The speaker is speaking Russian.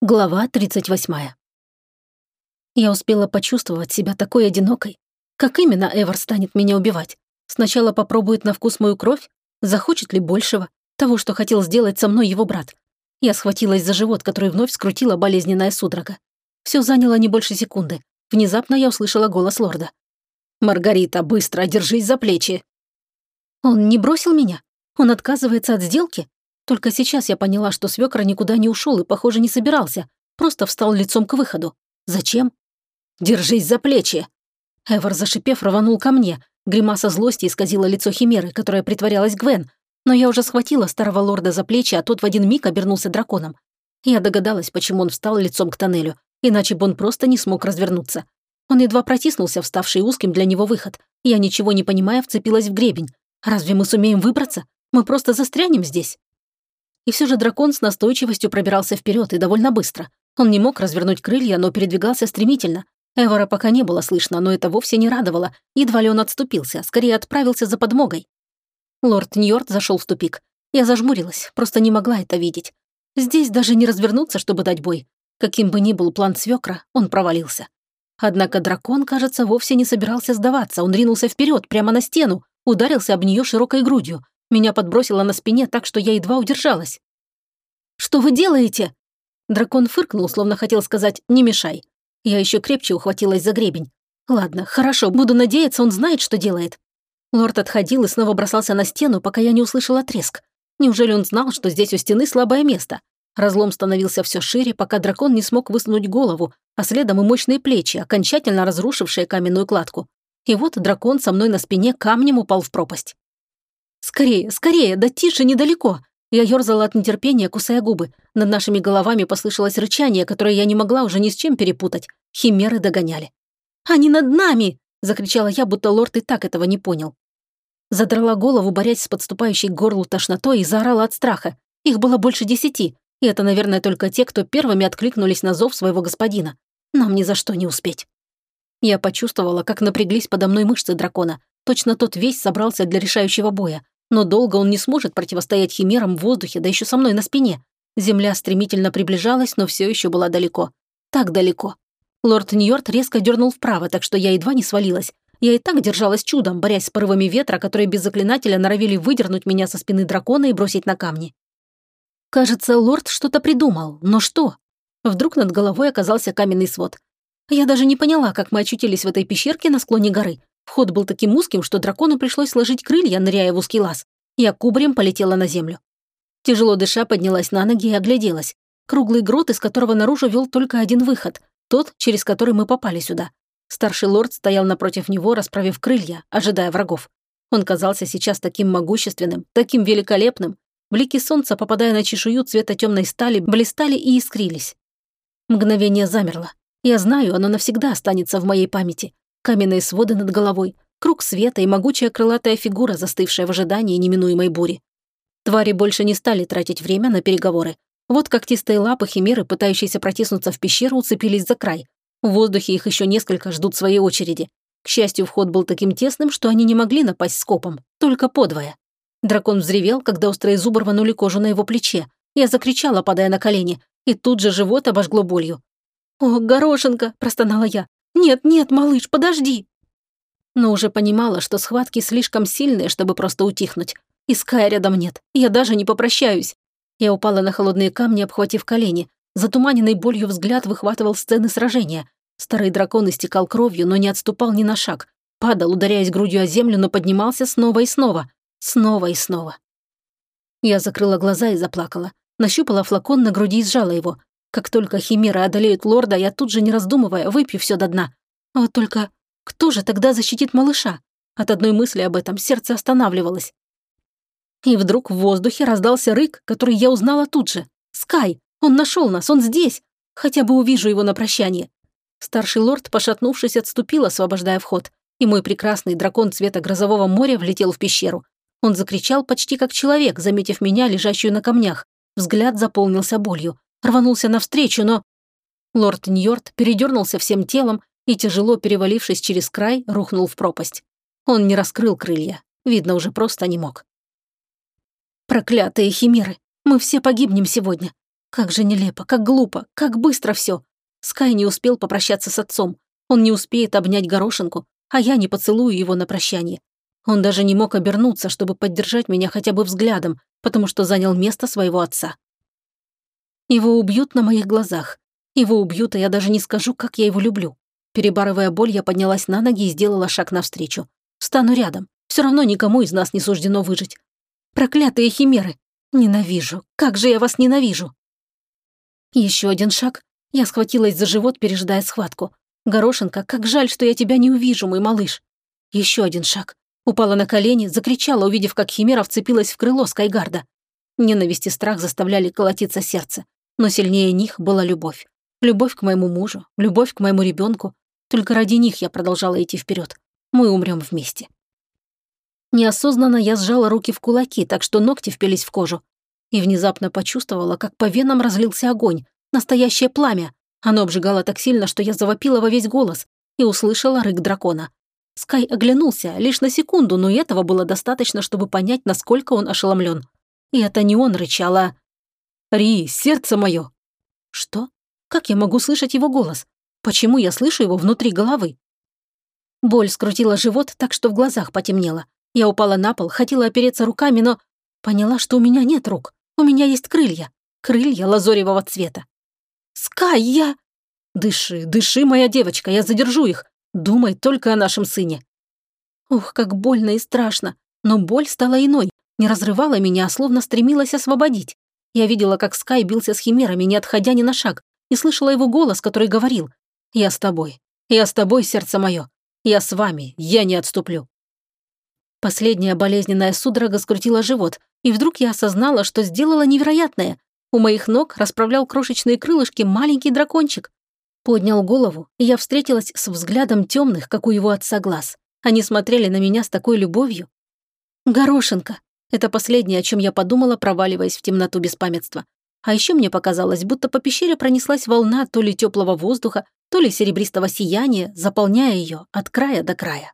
Глава 38. Я успела почувствовать себя такой одинокой. Как именно Эвер станет меня убивать? Сначала попробует на вкус мою кровь? Захочет ли большего? Того, что хотел сделать со мной его брат? Я схватилась за живот, который вновь скрутила болезненная судорога. Все заняло не больше секунды. Внезапно я услышала голос лорда. «Маргарита, быстро, держись за плечи!» Он не бросил меня? Он отказывается от сделки? Только сейчас я поняла, что свекра никуда не ушел и, похоже, не собирался. Просто встал лицом к выходу. Зачем? «Держись за плечи!» Эвор, зашипев, рванул ко мне. Гримаса злости исказила лицо Химеры, которая притворялась Гвен. Но я уже схватила старого лорда за плечи, а тот в один миг обернулся драконом. Я догадалась, почему он встал лицом к тоннелю, иначе бы он просто не смог развернуться. Он едва протиснулся, вставший узким для него выход. Я, ничего не понимая, вцепилась в гребень. Разве мы сумеем выбраться? Мы просто застрянем здесь. И все же дракон с настойчивостью пробирался вперед и довольно быстро. Он не мог развернуть крылья, но передвигался стремительно. Эвора пока не было слышно, но это вовсе не радовало. Едва ли он отступился, скорее отправился за подмогой. Лорд Ньорд зашел в тупик. Я зажмурилась, просто не могла это видеть. Здесь даже не развернуться, чтобы дать бой. Каким бы ни был план свекра, он провалился. Однако дракон, кажется, вовсе не собирался сдаваться. Он ринулся вперед, прямо на стену, ударился об нее широкой грудью. Меня подбросило на спине так, что я едва удержалась. «Что вы делаете?» Дракон фыркнул, словно хотел сказать «не мешай». Я еще крепче ухватилась за гребень. «Ладно, хорошо, буду надеяться, он знает, что делает». Лорд отходил и снова бросался на стену, пока я не услышала треск. Неужели он знал, что здесь у стены слабое место? Разлом становился все шире, пока дракон не смог высунуть голову, а следом и мощные плечи, окончательно разрушившие каменную кладку. И вот дракон со мной на спине камнем упал в пропасть. «Скорее, скорее, да тише, недалеко!» Я ёрзала от нетерпения, кусая губы. Над нашими головами послышалось рычание, которое я не могла уже ни с чем перепутать. Химеры догоняли. «Они над нами!» – закричала я, будто лорд и так этого не понял. Задрала голову, борясь с подступающей к горлу тошнотой, и заорала от страха. Их было больше десяти, и это, наверное, только те, кто первыми откликнулись на зов своего господина. Нам ни за что не успеть. Я почувствовала, как напряглись подо мной мышцы дракона. Точно тот весь собрался для решающего боя. Но долго он не сможет противостоять химерам в воздухе, да еще со мной на спине. Земля стремительно приближалась, но все еще была далеко. Так далеко. Лорд Ньорд резко дернул вправо, так что я едва не свалилась. Я и так держалась чудом, борясь с порывами ветра, которые без заклинателя норовили выдернуть меня со спины дракона и бросить на камни. Кажется, лорд что-то придумал, но что? Вдруг над головой оказался каменный свод. Я даже не поняла, как мы очутились в этой пещерке на склоне горы. Вход был таким узким, что дракону пришлось сложить крылья, ныряя в узкий лаз. Я кубарем полетела на землю. Тяжело дыша поднялась на ноги и огляделась. Круглый грот, из которого наружу вел только один выход, тот, через который мы попали сюда. Старший лорд стоял напротив него, расправив крылья, ожидая врагов. Он казался сейчас таким могущественным, таким великолепным. Блики солнца, попадая на чешую цвета темной стали, блистали и искрились. Мгновение замерло. Я знаю, оно навсегда останется в моей памяти. Каменные своды над головой, круг света и могучая крылатая фигура, застывшая в ожидании неминуемой бури. Твари больше не стали тратить время на переговоры. Вот когтистые лапы химеры, пытающиеся протиснуться в пещеру, уцепились за край. В воздухе их еще несколько ждут своей очереди. К счастью, вход был таким тесным, что они не могли напасть скопом, только подвое. Дракон взревел, когда острые зубы рванули кожу на его плече. Я закричала, падая на колени, и тут же живот обожгло болью. «О, горошинка!» – простонала я. «Нет, нет, малыш, подожди!» Но уже понимала, что схватки слишком сильные, чтобы просто утихнуть. И Ская рядом нет, я даже не попрощаюсь. Я упала на холодные камни, обхватив колени. Затуманенный болью взгляд выхватывал сцены сражения. Старый дракон истекал кровью, но не отступал ни на шаг. Падал, ударяясь грудью о землю, но поднимался снова и снова. Снова и снова. Я закрыла глаза и заплакала. Нащупала флакон на груди и сжала его. Как только химеры одолеют лорда, я тут же, не раздумывая, выпью все до дна. А вот только кто же тогда защитит малыша? От одной мысли об этом сердце останавливалось. И вдруг в воздухе раздался рык, который я узнала тут же. «Скай! Он нашел нас, он здесь! Хотя бы увижу его на прощание!» Старший лорд, пошатнувшись, отступил, освобождая вход, и мой прекрасный дракон цвета грозового моря влетел в пещеру. Он закричал почти как человек, заметив меня, лежащую на камнях. Взгляд заполнился болью рванулся навстречу, но... Лорд Ньорд передернулся всем телом и, тяжело перевалившись через край, рухнул в пропасть. Он не раскрыл крылья, видно, уже просто не мог. «Проклятые химеры! Мы все погибнем сегодня! Как же нелепо, как глупо, как быстро все. Скай не успел попрощаться с отцом. Он не успеет обнять горошинку, а я не поцелую его на прощание. Он даже не мог обернуться, чтобы поддержать меня хотя бы взглядом, потому что занял место своего отца. Его убьют на моих глазах. Его убьют, и я даже не скажу, как я его люблю. Перебарывая боль, я поднялась на ноги и сделала шаг навстречу. Встану рядом. Все равно никому из нас не суждено выжить. Проклятые химеры! Ненавижу! Как же я вас ненавижу! Еще один шаг. Я схватилась за живот, пережидая схватку. Горошенко, как жаль, что я тебя не увижу, мой малыш. Еще один шаг. Упала на колени, закричала, увидев, как Химера вцепилась в крыло Скайгарда. Ненависть и страх заставляли колотиться сердце. Но сильнее них была любовь. Любовь к моему мужу, любовь к моему ребенку. Только ради них я продолжала идти вперед. Мы умрем вместе. Неосознанно я сжала руки в кулаки, так что ногти впились в кожу. И внезапно почувствовала, как по венам разлился огонь. Настоящее пламя. Оно обжигало так сильно, что я завопила во весь голос и услышала рык дракона. Скай оглянулся лишь на секунду, но этого было достаточно, чтобы понять, насколько он ошеломлен. И это не он рычал, а... «Ри, сердце мое!» «Что? Как я могу слышать его голос? Почему я слышу его внутри головы?» Боль скрутила живот так, что в глазах потемнело. Я упала на пол, хотела опереться руками, но поняла, что у меня нет рук. У меня есть крылья. Крылья лазоревого цвета. «Скай, я...» «Дыши, дыши, моя девочка, я задержу их. Думай только о нашем сыне». Ух, как больно и страшно. Но боль стала иной, не разрывала меня, а словно стремилась освободить. Я видела, как Скай бился с химерами, не отходя ни на шаг, и слышала его голос, который говорил «Я с тобой, я с тобой, сердце мое, я с вами, я не отступлю». Последняя болезненная судорога скрутила живот, и вдруг я осознала, что сделала невероятное. У моих ног расправлял крошечные крылышки маленький дракончик. Поднял голову, и я встретилась с взглядом темных, как у его отца, глаз. Они смотрели на меня с такой любовью. «Горошенко!» Это последнее, о чем я подумала, проваливаясь в темноту беспамятства. А еще мне показалось, будто по пещере пронеслась волна то ли теплого воздуха, то ли серебристого сияния, заполняя ее от края до края.